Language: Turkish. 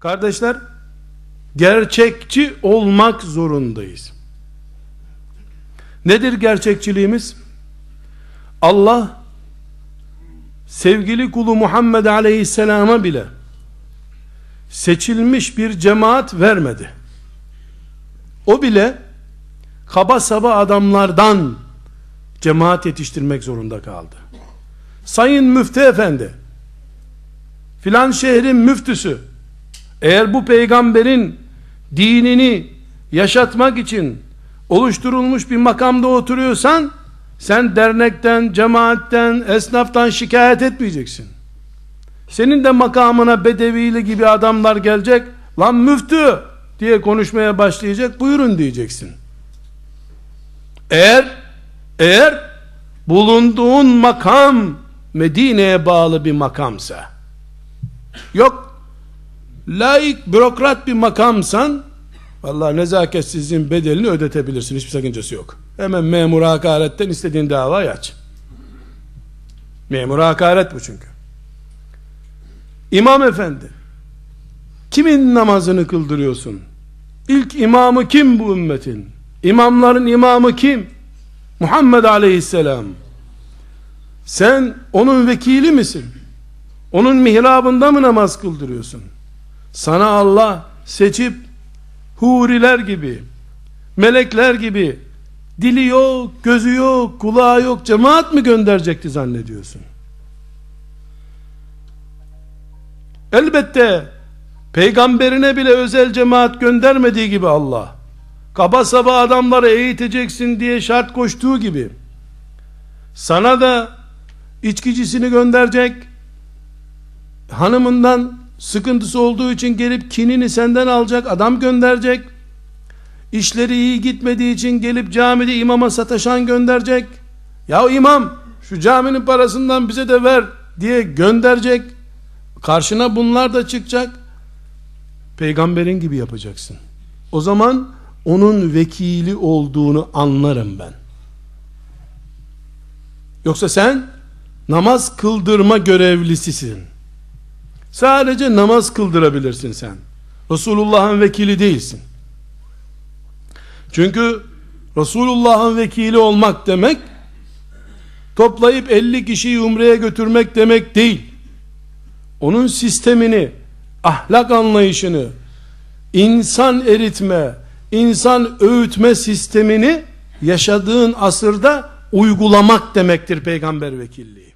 Kardeşler, gerçekçi olmak zorundayız. Nedir gerçekçiliğimiz? Allah sevgili kulu Muhammed Aleyhisselam'a bile seçilmiş bir cemaat vermedi. O bile kaba saba adamlardan cemaat yetiştirmek zorunda kaldı. Sayın Müftü Efendi filan şehrin müftüsü eğer bu peygamberin dinini yaşatmak için oluşturulmuş bir makamda oturuyorsan sen dernekten, cemaatten, esnaftan şikayet etmeyeceksin. Senin de makamına bedevili gibi adamlar gelecek. Lan müftü diye konuşmaya başlayacak. Buyurun diyeceksin. Eğer eğer bulunduğun makam Medine'ye bağlı bir makamsa yok laik bürokrat bir makamsan vallahi nezaketsizliğin bedelini ödetebilirsin. Hiçbir sakıncası yok. Hemen memur hakaretten istediğin davayı aç. Memur hakaret bu çünkü. İmam efendi kimin namazını kıldırıyorsun? İlk imamı kim bu ümmetin? İmamların imamı kim? Muhammed aleyhisselam. Sen onun vekili misin? Onun mihrabında mı namaz kıldırıyorsun sana Allah seçip huriler gibi melekler gibi dili yok, gözü yok, kulağı yok cemaat mi gönderecekti zannediyorsun? Elbette peygamberine bile özel cemaat göndermediği gibi Allah kaba saba adamları eğiteceksin diye şart koştuğu gibi sana da içkicisini gönderecek hanımından sıkıntısı olduğu için gelip kinini senden alacak adam gönderecek. İşleri iyi gitmediği için gelip camide imama sataşan gönderecek. Ya imam şu caminin parasından bize de ver diye gönderecek. Karşına bunlar da çıkacak. Peygamberin gibi yapacaksın. O zaman onun vekili olduğunu anlarım ben. Yoksa sen namaz kıldırma görevlisisin sadece namaz kıldırabilirsin sen. Resulullah'ın vekili değilsin. Çünkü Resulullah'ın vekili olmak demek toplayıp 50 kişiyi umreye götürmek demek değil. Onun sistemini ahlak anlayışını insan eritme insan öğütme sistemini yaşadığın asırda uygulamak demektir peygamber vekilliği